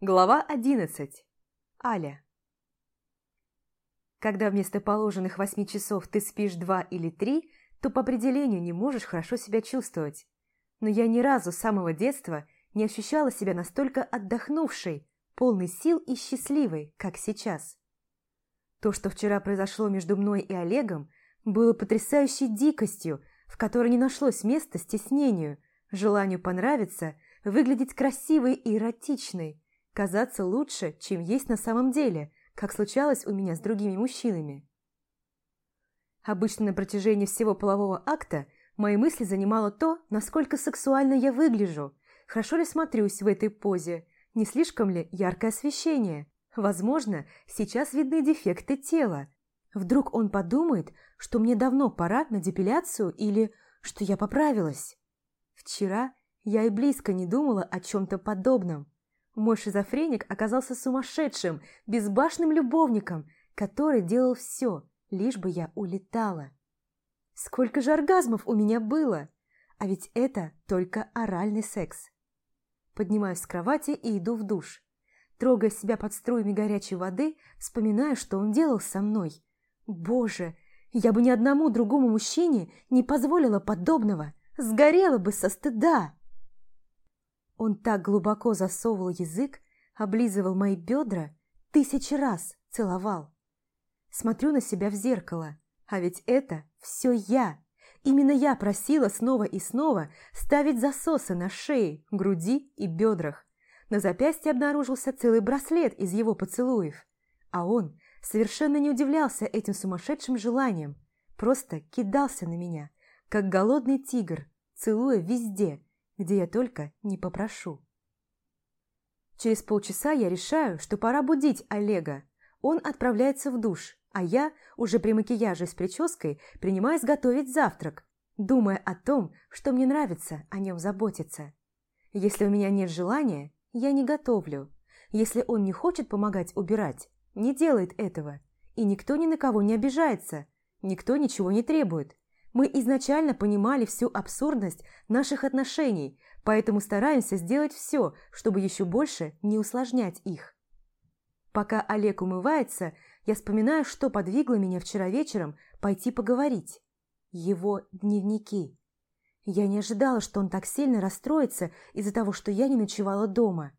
Глава 11. Аля. Когда вместо положенных восьми часов ты спишь два или три, то по определению не можешь хорошо себя чувствовать. Но я ни разу с самого детства не ощущала себя настолько отдохнувшей, полной сил и счастливой, как сейчас. То, что вчера произошло между мной и Олегом, было потрясающей дикостью, в которой не нашлось места стеснению, желанию понравиться, выглядеть красивой и эротичной – казаться лучше, чем есть на самом деле, как случалось у меня с другими мужчинами. Обычно на протяжении всего полового акта мои мысли занимало то, насколько сексуально я выгляжу, хорошо ли смотрюсь в этой позе, не слишком ли яркое освещение. Возможно, сейчас видны дефекты тела. Вдруг он подумает, что мне давно пора на депиляцию или что я поправилась. Вчера я и близко не думала о чем-то подобном. Мой шизофреник оказался сумасшедшим, безбашенным любовником, который делал все, лишь бы я улетала. Сколько же оргазмов у меня было! А ведь это только оральный секс. Поднимаюсь с кровати и иду в душ. Трогая себя под струями горячей воды, вспоминаю, что он делал со мной. Боже, я бы ни одному другому мужчине не позволила подобного. Сгорела бы со стыда. Он так глубоко засовывал язык, облизывал мои бедра, тысячи раз целовал. Смотрю на себя в зеркало, а ведь это все я. Именно я просила снова и снова ставить засосы на шее, груди и бедрах. На запястье обнаружился целый браслет из его поцелуев. А он совершенно не удивлялся этим сумасшедшим желанием, просто кидался на меня, как голодный тигр, целуя везде – где я только не попрошу. Через полчаса я решаю, что пора будить Олега. Он отправляется в душ, а я, уже при макияже с прической, принимаюсь готовить завтрак, думая о том, что мне нравится о нем заботиться. Если у меня нет желания, я не готовлю. Если он не хочет помогать убирать, не делает этого. И никто ни на кого не обижается, никто ничего не требует. Мы изначально понимали всю абсурдность наших отношений, поэтому стараемся сделать все, чтобы еще больше не усложнять их. Пока Олег умывается, я вспоминаю, что подвигло меня вчера вечером пойти поговорить. Его дневники. Я не ожидала, что он так сильно расстроится из-за того, что я не ночевала дома.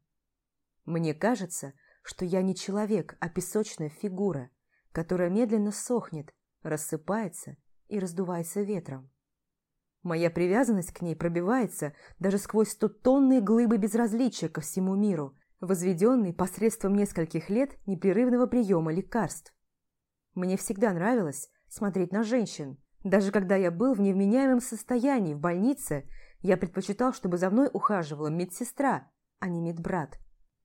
Мне кажется, что я не человек, а песочная фигура, которая медленно сохнет, рассыпается и раздувается ветром. Моя привязанность к ней пробивается даже сквозь стотонные глыбы безразличия ко всему миру, возведенные посредством нескольких лет непрерывного приема лекарств. Мне всегда нравилось смотреть на женщин. Даже когда я был в невменяемом состоянии в больнице, я предпочитал, чтобы за мной ухаживала медсестра, а не медбрат.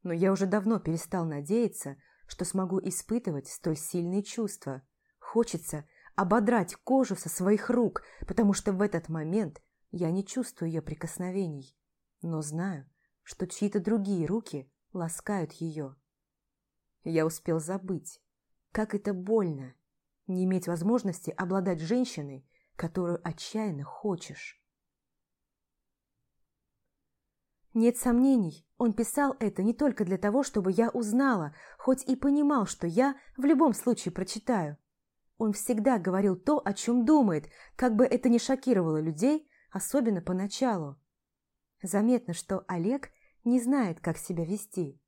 Но я уже давно перестал надеяться, что смогу испытывать столь сильные чувства. Хочется ободрать кожу со своих рук, потому что в этот момент я не чувствую ее прикосновений, но знаю, что чьи-то другие руки ласкают ее. Я успел забыть, как это больно не иметь возможности обладать женщиной, которую отчаянно хочешь. Нет сомнений, он писал это не только для того, чтобы я узнала, хоть и понимал, что я в любом случае прочитаю. Он всегда говорил то, о чем думает, как бы это ни шокировало людей, особенно поначалу. Заметно, что Олег не знает, как себя вести.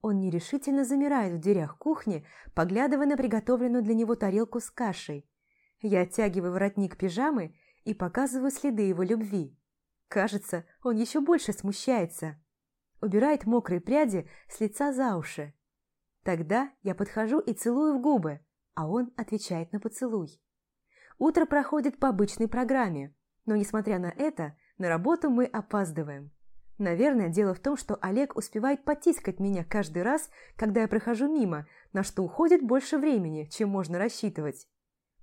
Он нерешительно замирает в дверях кухни, поглядывая на приготовленную для него тарелку с кашей. Я оттягиваю воротник пижамы и показываю следы его любви. Кажется, он еще больше смущается. Убирает мокрые пряди с лица за уши. Тогда я подхожу и целую в губы, а он отвечает на поцелуй. Утро проходит по обычной программе, но, несмотря на это, на работу мы опаздываем. Наверное, дело в том, что Олег успевает потискать меня каждый раз, когда я прохожу мимо, на что уходит больше времени, чем можно рассчитывать.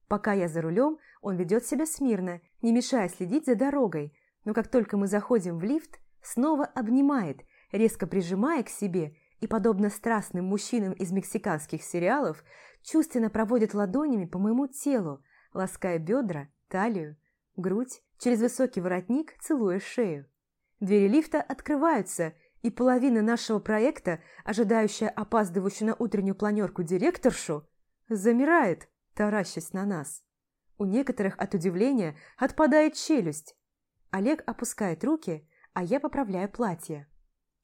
Пока я за рулем, он ведет себя смирно, не мешая следить за дорогой, но как только мы заходим в лифт, снова обнимает, резко прижимая к себе и, подобно страстным мужчинам из мексиканских сериалов, чувственно проводит ладонями по моему телу, лаская бедра, талию, грудь, через высокий воротник целуя шею. Двери лифта открываются, и половина нашего проекта, ожидающая опаздывающую на утреннюю планерку директоршу, замирает, таращась на нас. У некоторых от удивления отпадает челюсть. Олег опускает руки, а я поправляю платье.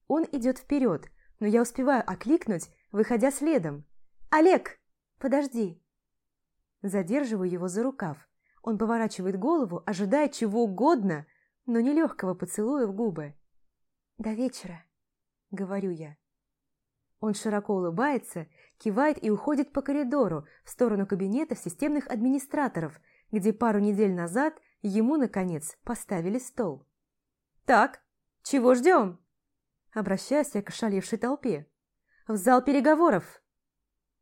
Он идет вперед, но я успеваю окликнуть, выходя следом. «Олег, подожди!» Задерживаю его за рукав. Он поворачивает голову, ожидая чего угодно, но не легкого поцелуя в губы. «До вечера», — говорю я. Он широко улыбается, кивает и уходит по коридору в сторону кабинетов системных администраторов, где пару недель назад ему, наконец, поставили стол. «Так, чего ждем?» Обращаюсь я к ошалевшей толпе. «В зал переговоров!»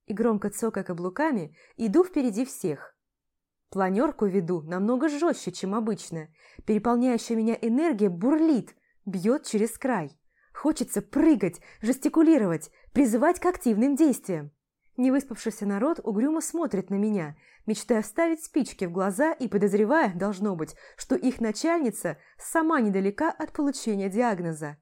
И громко цокая каблуками, иду впереди всех. Планерку веду намного жестче, чем обычно. Переполняющая меня энергия бурлит, бьет через край. Хочется прыгать, жестикулировать, призывать к активным действиям. Невыспавшийся народ угрюмо смотрит на меня, мечтая вставить спички в глаза и подозревая, должно быть, что их начальница сама недалека от получения диагноза.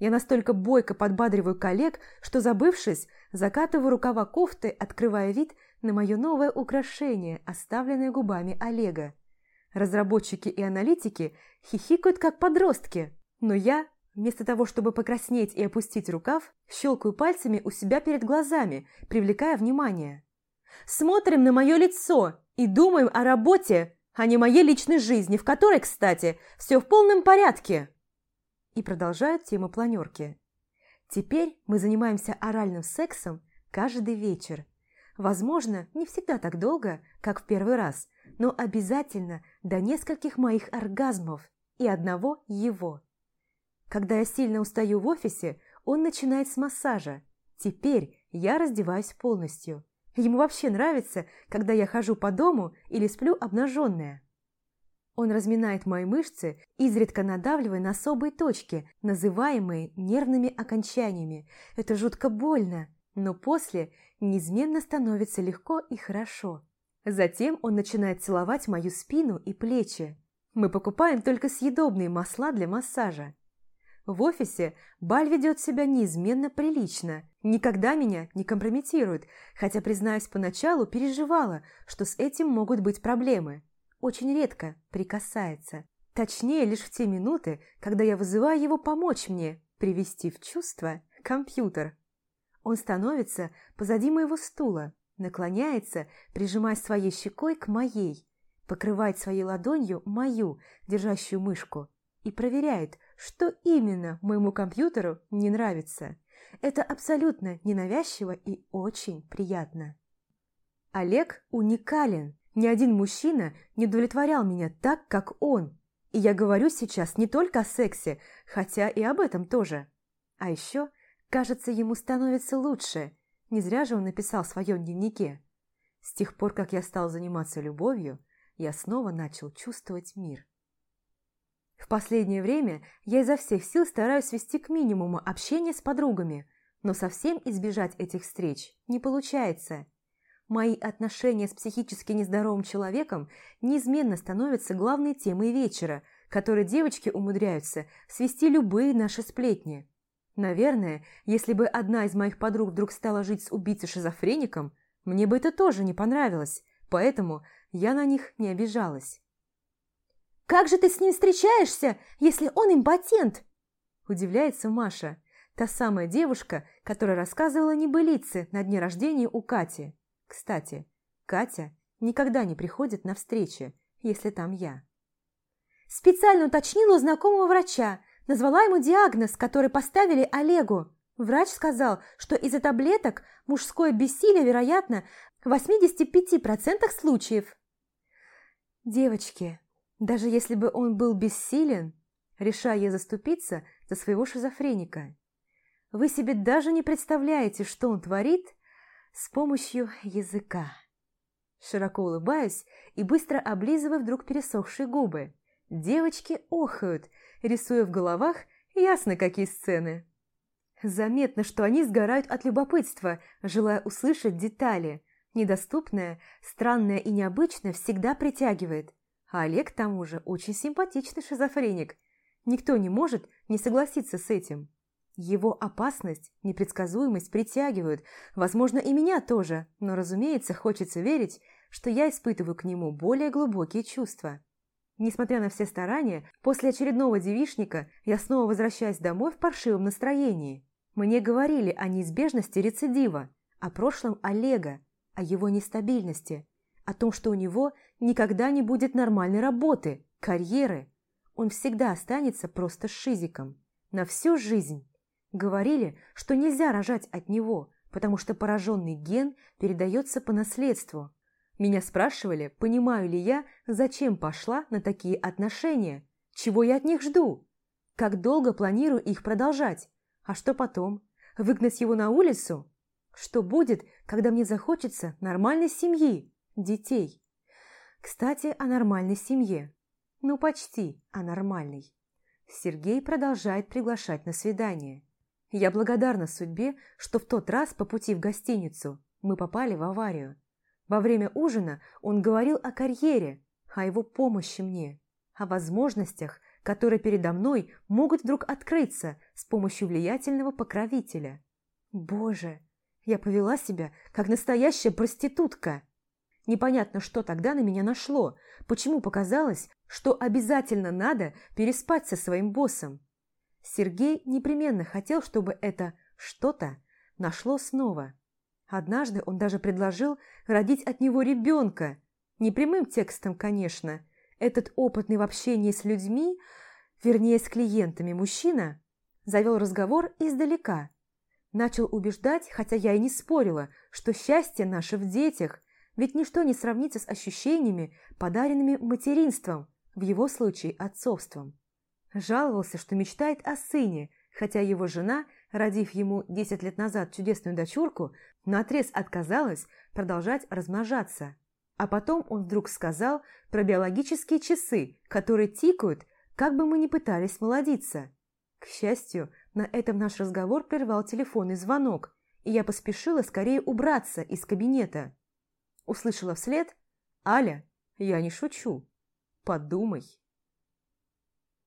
Я настолько бойко подбадриваю коллег, что, забывшись, закатываю рукава кофты, открывая вид на мое новое украшение, оставленное губами Олега. Разработчики и аналитики хихикают, как подростки, но я, вместо того, чтобы покраснеть и опустить рукав, щелкаю пальцами у себя перед глазами, привлекая внимание. Смотрим на мое лицо и думаем о работе, а не моей личной жизни, в которой, кстати, все в полном порядке и продолжают тему планерки. Теперь мы занимаемся оральным сексом каждый вечер. Возможно, не всегда так долго, как в первый раз, но обязательно до нескольких моих оргазмов и одного его. Когда я сильно устаю в офисе, он начинает с массажа. Теперь я раздеваюсь полностью. Ему вообще нравится, когда я хожу по дому или сплю обнаженная. Он разминает мои мышцы, изредка надавливая на особые точки, называемые нервными окончаниями. Это жутко больно, но после неизменно становится легко и хорошо. Затем он начинает целовать мою спину и плечи. Мы покупаем только съедобные масла для массажа. В офисе Баль ведет себя неизменно прилично, никогда меня не компрометирует, хотя, признаюсь, поначалу переживала, что с этим могут быть проблемы очень редко прикасается. Точнее, лишь в те минуты, когда я вызываю его помочь мне привести в чувство компьютер. Он становится позади моего стула, наклоняется, прижимая своей щекой к моей, покрывает своей ладонью мою, держащую мышку, и проверяет, что именно моему компьютеру не нравится. Это абсолютно ненавязчиво и очень приятно. Олег уникален. Ни один мужчина не удовлетворял меня так, как он. И я говорю сейчас не только о сексе, хотя и об этом тоже. А еще, кажется, ему становится лучше. Не зря же он написал в своем дневнике. С тех пор, как я стал заниматься любовью, я снова начал чувствовать мир. В последнее время я изо всех сил стараюсь свести к минимуму общение с подругами, но совсем избежать этих встреч не получается – Мои отношения с психически нездоровым человеком неизменно становятся главной темой вечера, которой девочки умудряются свести любые наши сплетни. Наверное, если бы одна из моих подруг вдруг стала жить с убийцей-шизофреником, мне бы это тоже не понравилось, поэтому я на них не обижалась. «Как же ты с ним встречаешься, если он импотент?» Удивляется Маша, та самая девушка, которая рассказывала небылицы на дне рождения у Кати. Кстати, Катя никогда не приходит на встречи, если там я. Специально уточнила у знакомого врача, назвала ему диагноз, который поставили Олегу. Врач сказал, что из-за таблеток мужское бессилие, вероятно, в 85% случаев. Девочки, даже если бы он был бессилен, решая я заступиться за своего шизофреника, вы себе даже не представляете, что он творит – с помощью языка. Широко улыбаюсь и быстро облизываю вдруг пересохшие губы. Девочки охают, рисуя в головах ясно какие сцены. Заметно, что они сгорают от любопытства, желая услышать детали. Недоступное, странное и необычное всегда притягивает. А Олег, к тому же, очень симпатичный шизофреник. Никто не может не согласиться с этим. Его опасность, непредсказуемость притягивают, возможно, и меня тоже, но, разумеется, хочется верить, что я испытываю к нему более глубокие чувства. Несмотря на все старания, после очередного девишника я снова возвращаюсь домой в паршивом настроении. Мне говорили о неизбежности рецидива, о прошлом Олега, о его нестабильности, о том, что у него никогда не будет нормальной работы, карьеры. Он всегда останется просто шизиком. На всю жизнь. Говорили, что нельзя рожать от него, потому что пораженный ген передается по наследству. Меня спрашивали, понимаю ли я, зачем пошла на такие отношения, чего я от них жду, как долго планирую их продолжать, а что потом, выгнать его на улицу? Что будет, когда мне захочется нормальной семьи, детей? Кстати, о нормальной семье. Ну, почти о нормальной. Сергей продолжает приглашать на свидание. Я благодарна судьбе, что в тот раз по пути в гостиницу мы попали в аварию. Во время ужина он говорил о карьере, о его помощи мне, о возможностях, которые передо мной могут вдруг открыться с помощью влиятельного покровителя. Боже, я повела себя, как настоящая проститутка. Непонятно, что тогда на меня нашло, почему показалось, что обязательно надо переспать со своим боссом. Сергей непременно хотел, чтобы это что-то нашло снова. Однажды он даже предложил родить от него ребенка. Не прямым текстом, конечно. Этот опытный в общении с людьми, вернее, с клиентами мужчина, завел разговор издалека. Начал убеждать, хотя я и не спорила, что счастье наше в детях, ведь ничто не сравнится с ощущениями, подаренными материнством, в его случае отцовством. Жаловался, что мечтает о сыне, хотя его жена, родив ему 10 лет назад чудесную дочурку, наотрез отказалась продолжать размножаться. А потом он вдруг сказал про биологические часы, которые тикают, как бы мы ни пытались молодиться. К счастью, на этом наш разговор прервал телефонный звонок, и я поспешила скорее убраться из кабинета. Услышала вслед «Аля, я не шучу. Подумай».